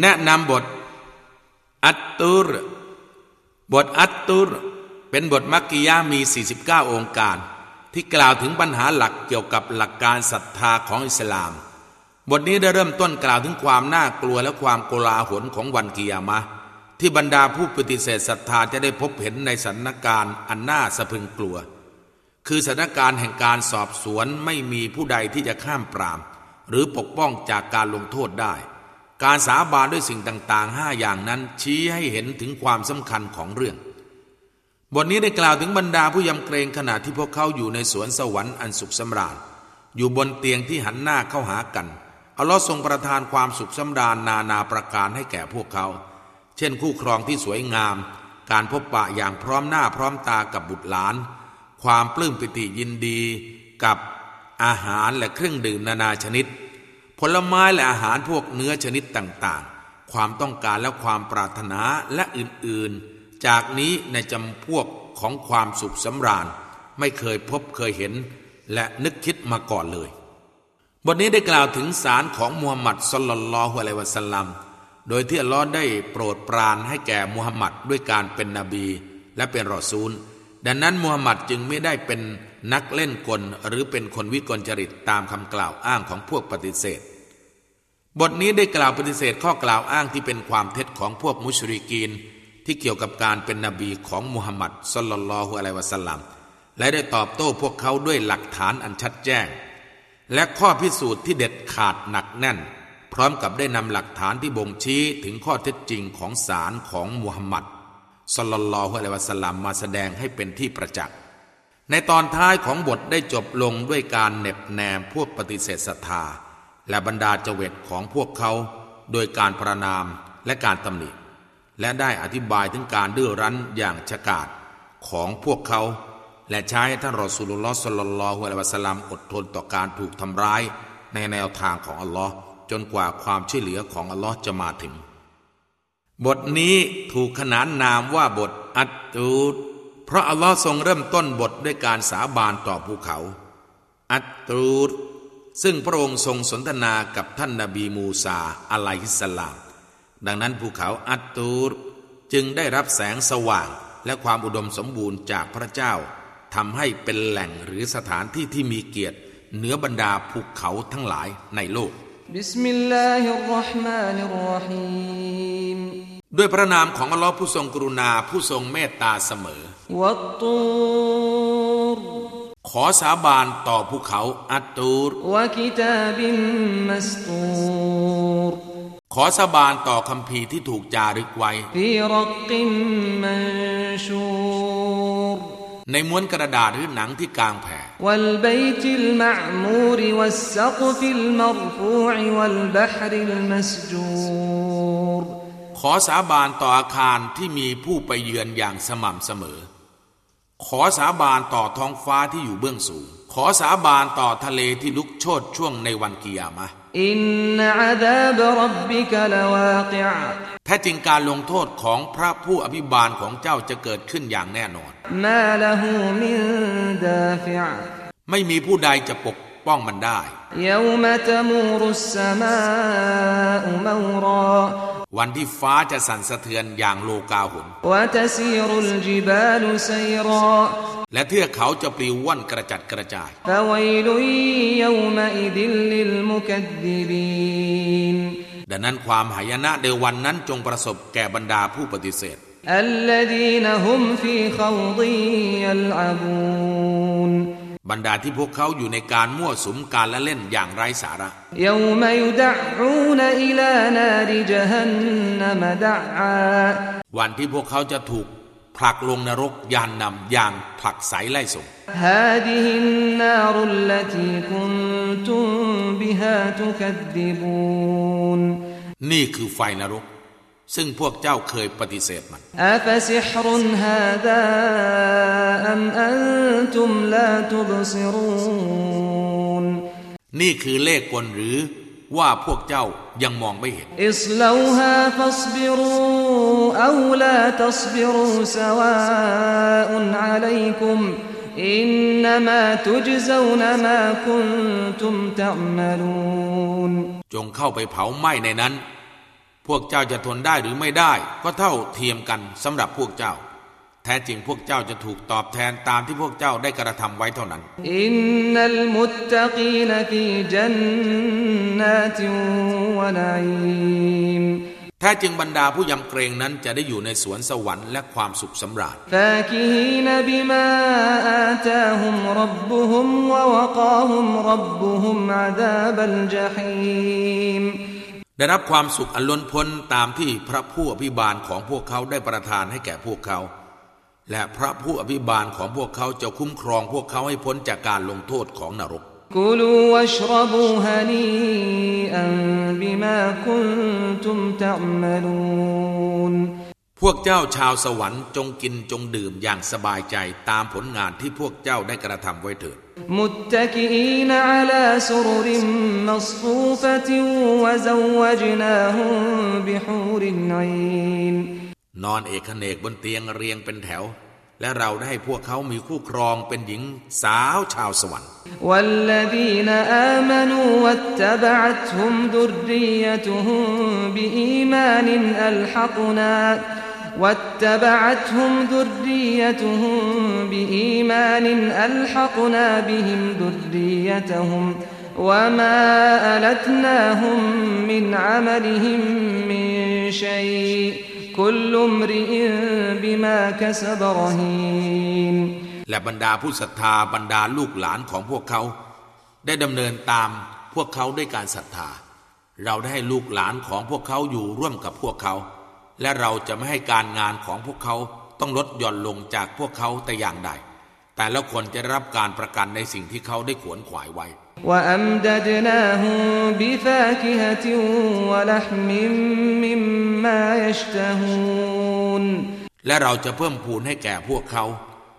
แนะนำบท อัตตุร บทอัตตุร เป็นบทมักกิยามี 49 องค์การ ที่กล่าวถึงปัญหาหลักเกี่ยวกับหลักการศรัทธาของอิสลาม บทนี้ได้เริ่มต้นกล่าวถึงความน่ากลัวและความโกลาหลของวันกิยามะ ที่บรรดาผู้ปฏิเสธศรัทธาจะได้พบเห็นในสถานการณ์อันน่าสะพึงกลัว คือสถานการณ์แห่งการสอบสวนไม่มีผู้ใดที่จะข้ามปราม หรือปกป้องจากการลงโทษได้ การสาบานด้วยสิ่งต่างๆห้าอย่างนั้นชี้ให้เห็นถึงความสำคัญของเรื่อง บทนี้ได้กล่าวถึงบรรดาผู้ยำเกรงขณะที่พวกเขาอยู่ในสวนสวรรค์อันสุขสำราญ อยู่บนเตียงที่หันหน้าเข้าหากันอัลลอฮ์ทรงประทานความสุขสำราญนานาประการให้แก่พวกเขา เช่นคู่ครองที่สวยงาม การพบปะอย่างพร้อมหน้าพร้อมตากับบุตรหลาน ความปลื้มปิติยินดีกับอาหารและเครื่องดื่มนานาชนิด ผลไม้และอาหารพวกเนื้อชนิดต่างๆ ความต้องการและความปรารถนาและอื่นๆ จากนี้ในจำพวกของความสุขสำราญ ไม่เคยพบเคยเห็น และนึกคิดมาก่อนเลย บทนี้ได้กล่าวถึงสารของมูฮัมหมัดสลลัลลอฮุอะลัยวะสัลลัมโดยที่อัลลอฮ์ได้โปรดปรานให้แก่มูฮัมหมัดด้วยการเป็นนบี และเป็นรอซูล ดังนั้นมูฮัมหมัดจึงไม่ได้เป็นนักเล่นกลหรือเป็นคนวิกลจริตตามคำกล่าวอ้างของพวกปฏิเสธ บทนี้ได้กล่าวปฏิเสธข้อกล่าวอ้างที่เป็นความเท็จของพวกมุชริกีน ที่เกี่ยวกับการเป็นนบีของมุฮัมมัดสลลัลลอฮุอะลัยวะสัลลัมและได้ตอบโต้พวกเขาด้วยหลักฐานอันชัดแจ้ง และข้อพิสูจน์ที่เด็ดขาดหนักแน่น พร้อมกับได้นำหลักฐานที่บ่งชี้ถึงข้อเท็จจริงของสารของมุฮัมมัดสลลัลลอฮุอะลัยวะสัลลัมมาแสดงให้เป็นที่ประจักษ์ในตอนท้ายของบทได้จบลงด้วยการเน็บแนมพวกปฏิเสธศรัทธา และบรรดาเจวิตของพวกเขาโดยการประนามและการตำหนิ และได้อธิบายถึงการดื้อรั้นอย่างฉกาจของพวกเขา และใช้ท่านรอสูลุลลอฮ์สลลลลอฮุอะลัยวะสัลลัมอดทนต่อการถูกทำร้ายในแนวทางของอัลลอฮ์จนกว่าความช่วยเหลือของอัลลอฮ์จะมาถึง บทนี้ถูกขนานนามว่าบทอัตตูดเพราะอัลลอฮ์ทรงเริ่มต้นบทด้วยการสาบานต่อภูเขา อัตตูด ซึ่งพระองค์ทรงสนทนากับท่านนาบีมูซาอะลัยฮิสลาม ดังนั้นภูเขาอัตตูร จึงได้รับแสงสว่างและความอุดมสมบูรณ์จากพระเจ้าทำให้เป็นแหล่งหรือสถานที่ที่มีเกียรติ เหนือบรรดาภูเขาทั้งหลายในโลกบิสมิลลาฮิรราะห์มานิรราะฮีมด้วยพระนามของอัลลอฮ์ผู้ทรงกรุณาผู้ทรงเมตตาเสมอวัตตูร ขอสาบานต่อภูเขาอัตตูรขอสาบานต่อคำพีที่ถูกจารึกไว้ ในม้วนกระดาษหรือหนังที่กลางแผ่ขอสาบานต่ออาคารที่มีผู้ไปเยือนอย่างสม่ำเสมอ ขอสาบานต่อท้องฟ้าที่อยู่เบื้องสูง ขอสาบานต่อทะเลที่ลุกโชนช่วงในวันกิยามะอินนาอาดาบรับบิกลวากิอแท้จริงการลงโทษของพระผู้อภิบาลของเจ้าจะเกิดขึ้นอย่างแน่นอนมาลหูมินดาฟิอไม่มีผู้ใดจะปก ป้องมันได้วันที่ฟ้าจะสั่นสะเทือนอย่างโลกาหุนและเทือกเขาจะปลิวว่อนกระจัดกระจายดังนั้นความหายนะในวันนั้นจงประสบแก่บรรดาผู้ปฏิเสธ الذين هم في خوض يلعبون บรรดาที่พวกเขาอยู่ในการมั่วสุมการละเล่นอย่างไร้สาระวันที่พวกเขาจะถูกผลักลงนรกยานนำอย่างผลักใสไล่ส่งนี่คือไฟนรก ซึ่งพวกเจ้าเคยปฏิเสธมันอัฟซิฮรุนฮาดาอัมอันตุมลาตุบซิรูนนี่คือเลขกลหรือว่าพวกเจ้ายังมองไม่เห็นอิสลาฮาฟัสบิรูอูลาตัสบิรูสวาอุนอะลัยกุมอินนามาตุจซานมาคุนตุมตะมลูนจงเข้าไปเผาไหม้ในนั้น พวกเจ้าจะทนได้หรือไม่ได้ ก็เท่าเทียมกันสำหรับพวกเจ้า แท้จริงพวกเจ้าจะถูกตอบแทนตามที่พวกเจ้าได้กระทำไว้เท่านั้น อินนัลมุตตะกีนฟีจันนาติวะนัยมแท้จริงบรรดาผู้ยำเกรงนั้นจะได้อยู่ในสวนสวรรค์และความสุขสำราญฟาคิฮีนบิมาอาตาฮุมรับบุฮุมวะวะกาฮุมรับบุฮุมอาดาบัลจฮีม ได้รับความสุขอันล้นพ้นตามที่พระผู้อภิบาลของพวกเขาได้ประทานให้แก่พวกเขา และพระผู้อภิบาลของพวกเขาจะคุ้มครองพวกเขาให้พ้นจากการลงโทษของนรกกุลูวชรบูฮานีอันบิมาคุนตุมตะมลูนพวกเจ้าชาวสวรรค์จงกินจงดื่มอย่างสบายใจตามผลงานที่พวกเจ้าได้กระทำไว้เถิด มุตตะกีนอะลาสุริมมัสฟูฟะติวะซวจนาฮุมบิฮูรินอีนนอนเอกเนกบนเตียงเรียงเป็นแถวและเราได้ให้พวกเขามีคู่ครองเป็นหญิงสาวชาวสวรรค์ والذين آمنوا واتبعتهم ذريتهم بإيمان ألحقنا واتبعتهم ذريتهم بإيمان ألحقنا بهم ذريتهم وما ألتناهم من عملهم من شيء คุลมริอิบิมาคสบรหีนและบรรดาผู้ศรัทธาบรรดาลูกหลานของพวกเขา ได้ดำเนินตามพวกเขาด้วยการศรัทธา เราได้ให้ลูกหลานของพวกเขาอยู่ร่วมกับพวกเขา และเราจะไม่ให้การงานของพวกเขาต้องลดหย่อนลงจากพวกเขาแต่อย่างใด แต่ละคนจะรับการประกันในสิ่งที่เขาได้ขวนขวายไว้ وأمددناهم بفاكهة ولحم مما يشتهون และเราจะเพิ่มพูนให้แก่พวกเขา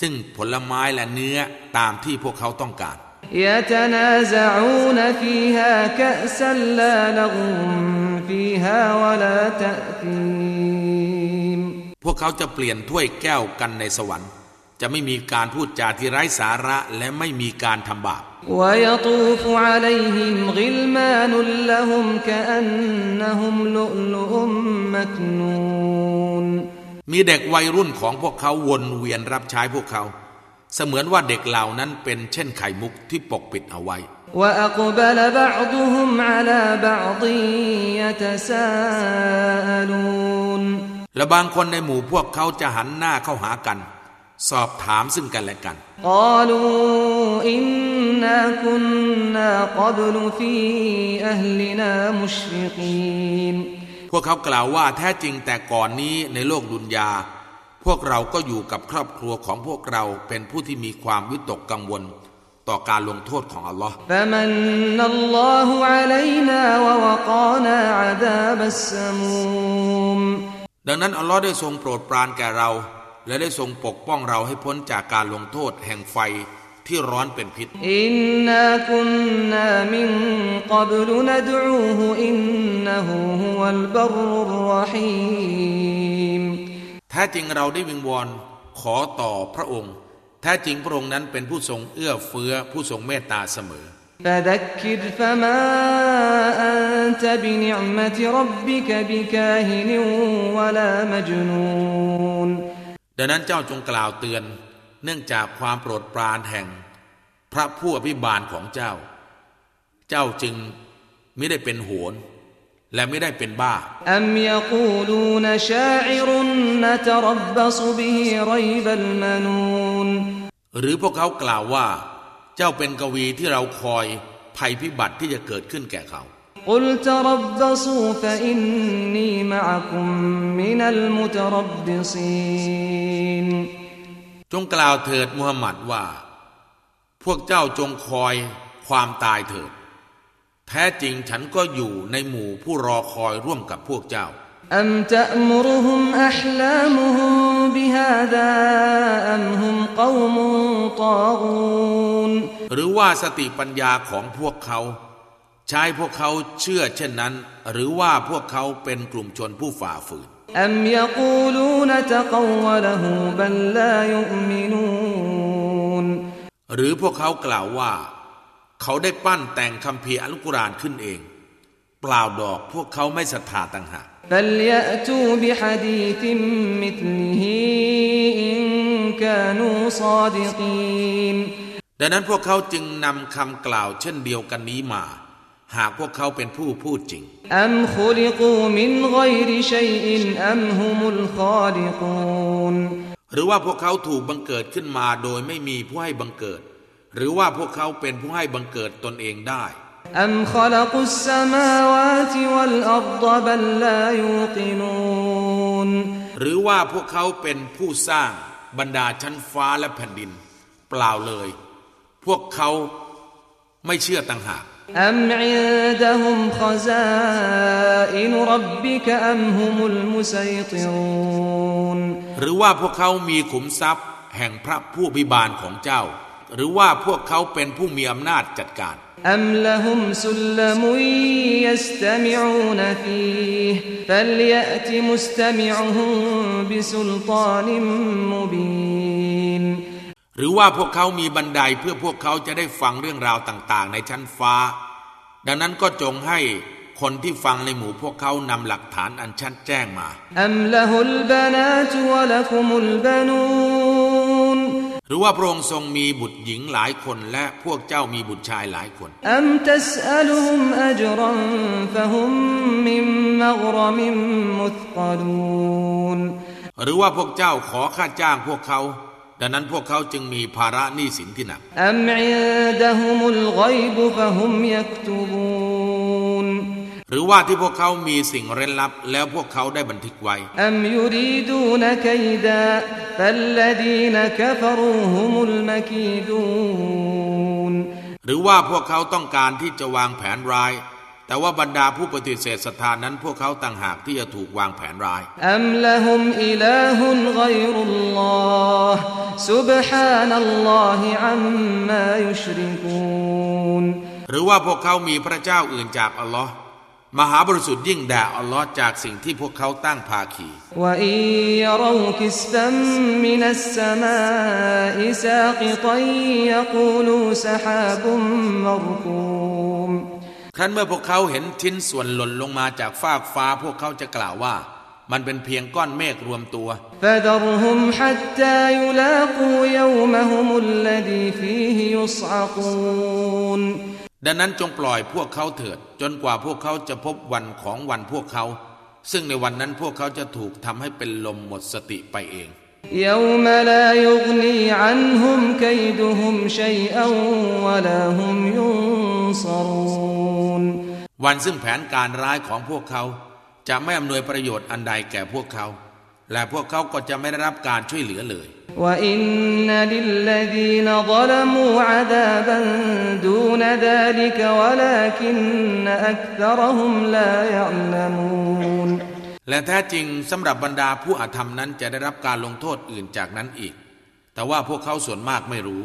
ซึ่งผลไม้และเนื้อตามที่พวกเขาต้องการ يتنازعون فيها كأسا لا لغو فيها ولا تأثيم พวกเขาจะเปลี่ยนถ้วยแก้วกันในสวรรค์ จะไม่มีการพูดจาที่ไร้สาระและไม่มีการทำบาป ويطوف عليهم غلمان لهم كأنهم لؤلؤ مكنون มีเด็กวัยรุ่นของพวกเขาวนเวียนรับใช้พวกเขา เสมือนว่าเด็กเหล่านั้นเป็นเช่นไข่มุกที่ปกปิดเอาไว้ وأقبل بعضهم على بعض يتساءلون และบางคนในหมู่พวกเขาจะหันหน้าเข้าหากัน สอบถามซึ่งกันและกันกลูอินนาคุนนากับลฟีอัลลินามุชริกีนพวกเขากล่าวว่าแท้จริงแต่ก่อนนี้ในโลกดุนยา พวกเราก็อยู่กับครอบครัวของพวกเราเป็นผู้ที่มีความวิตกกังวลต่อการลงโทษของอัลลอฮ์ ดังนั้นอัลลอฮ์ได้ทรงโปรดปรานแก่เรา และได้ทรงปกป้องเราให้พ้นจากการลงโทษแห่งไฟที่ร้อนเป็นพิษ อินนาคุนนามินกับลุนดูฮูอินนหูฮุวัลบรุรรหีมแท้จริงเราได้วิงวอนขอต่อพระองค์ แท้จริงพระองค์นั้นเป็นผู้ทรงเอื้อเฟื้อผู้ทรงเมตตาเสมอ فذكر فما أنت بنعمة ربك بكاهن ولا مجنون ดังนั้นเจ้าจงกล่าวเตือน เนื่องจากความโปรดปรานแห่ง พระผู้อภิบาลของเจ้า เจ้าจึงไม่ได้เป็นโหนและไม่ได้เป็นบ้าอัมยกูลูนชาอิรุนนตรับบสบิฮิไรบัลมานูนหรือพวกเขากล่าวว่า เจ้าเป็นกวีที่เราคอยภัยพิบัติที่จะเกิดขึ้นแก่เขา قل تربصوا فإني معكم من المتربصين จงกล่าวเถิดมุฮัมมัดว่า พวกเจ้าจงคอยความตายเถิด แท้จริงฉันก็อยู่ในหมู่ผู้รอคอยร่วมกับพวกเจ้า อัมตะมุรุฮุมอัลลามุฮุมบิฮาดาอัมฮุมกวมุตากูนหรือว่าสติปัญญาของพวกเขา ใช้พวกเขาเชื่อเช่นนั้น หรือว่าพวกเขาเป็นกลุ่มชนผู้ฝ่าฝืนอัมยกูลูนตะกวลหูบัลลายุมินูนหรือพวกเขากล่าวว่า เขาได้ปั้นแต่งคำเพียอัลกุรอานขึ้นเอง เล่าวดอกพวกเขาไม่ศรัทธาต่างหากดังนั้นพวกเขาจึงนำคำกล่าวเช่นเดียวกันนี้มา หากพวกเขาเป็นผู้พูดจริงหรือว่าพวกเขาถูกบังเกิดขึ้นมาโดยไม่มีผู้ให้บังเกิด หรือว่าพวกเขาเป็นผู้ให้บังเกิดตนเองได้ أم خلقوا السماوات والأرض بل لا يوقنون หรือว่าพวกเขาเป็นผู้สร้างบรรดาชั้นฟ้าและแผ่นดิน เปล่าเลย พวกเขาไม่เชื่อต่างหาก أم عندهم خزائن ربك أم هم المسيطرون หรือว่าพวกเขามีขุมทรัพย์แห่งพระผู้บิบาลของเจ้า หรือว่าพวกเขาเป็นผู้มีอำนาจจัดการ أم لهم سلم يستمعون فيه فليأت مستمعهم بسلطان مبين หรือว่าพวกเขามีบันไดเพื่อพวกเขาจะได้ฟังเรื่องราวต่างๆ ในชั้นฟ้า ดังนั้นก็จงให้คนที่ฟังในหมู่พวกเขานำหลักฐานอันชัดแจ้งมา أم له البنات ولكم البنون หรือว่าพระองค์ทรงมีบุตรหญิงหลายคนและพวกเจ้ามีบุตรชายหลายคนأم تسألهم أجرا فهم من مغرم مثقلونหรือว่าพวกเจ้าขอค่าจ้างพวกเขาดังนั้นพวกเขาจึงมีภาระหนี้สินที่หนักأم عندهم الغيب فهم يكتبون หรือว่าที่พวกเขามีสิ่งเร้นลับ แล้วพวกเขาได้บันทึกไว้أم يريدون كيدا فالذين كفروا هم المكيدونนหรือว่าพวกเขาต้องการที่จะวางแผนร้าย แต่ว่าบรรดาผู้ปฏิเสธศรัทธานั้น พวกเขาต่างหากที่จะถูกวางแผนร้ายอัมละฮุมอิลาฮุนไกรุลลอฮ์ซุบฮานัลลอฮิอัมมายุชริกูนหรือว่าพวกเขามีพระเจ้าอื่นจากอัลลอฮ์ มหาบริสุทธิ์ยิ่งด่าอัลลอฮ์จากสิ่งที่พวกเขาตั้งภาคีว่อิยรอกิสตัมมินัสสมาอิซากิตัยยกูลูสฮาบุมมรกูมครั้นเมื่อพวกเขาเห็นชิ้นส่วนหล่นลงมาจากฟากฟ้าพวกเขาจะกล่าวว่า มันเป็นเพียงก้อนเมฆรวมตัวฟ حتى يلاقوا يومهم الذي فيه يصعقون ดังนั้นจงปล่อยพวกเขาเถิด จนกว่าพวกเขาจะพบวันของวันพวกเขา ซึ่งในวันนั้นพวกเขาจะถูกทำให้เป็นลมหมดสติไปเอง يوم لا يغني عنهم كيدهم شيئا ولا هم ينصرون วันซึ่งแผนการร้ายของพวกเขา จะไม่อำนวยประโยชน์อันใดแก่พวกเขา และพวกเขาก็จะไม่ได้รับการช่วยเหลือเลย وإن للذين ظلموا عذابا دون ذلك ولكن أكثرهم لا يعلمون และแท้จริงสำหรับบรรดาผู้อาธรรมนั้นจะได้รับการลงโทษอื่นจากนั้นอีก แต่ว่าพวกเขาส่วนมากไม่รู้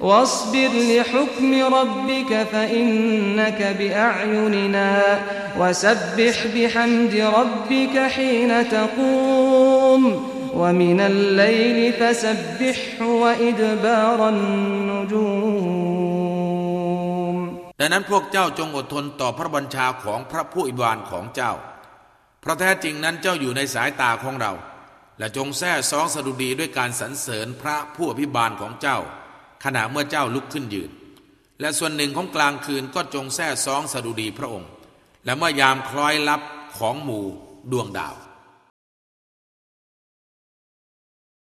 واصبر لحكم ربك فإنك بأعيننا وسبح بحمد ربك حين تقوم ومن الليل فسبحه وإدبار النجوم ดังนั้นพวกเจ้าจงอดทนต่อพระบัญชาของพระผู้อิบานของเจ้า เพราะแท้จริงนั้นเจ้าอยู่ในสายตาของเรา และจงแท้ซองสดุดีด้วยการสรรเสริญพระผู้อภิบาลของเจ้า ขณะเมื่อเจ้าลุกขึ้นยืน และส่วนหนึ่งของกลางคืนก็จงแท้ซองสดุดีพระองค์ และเมื่อยามคล้อยลับของหมู่ดวงดาว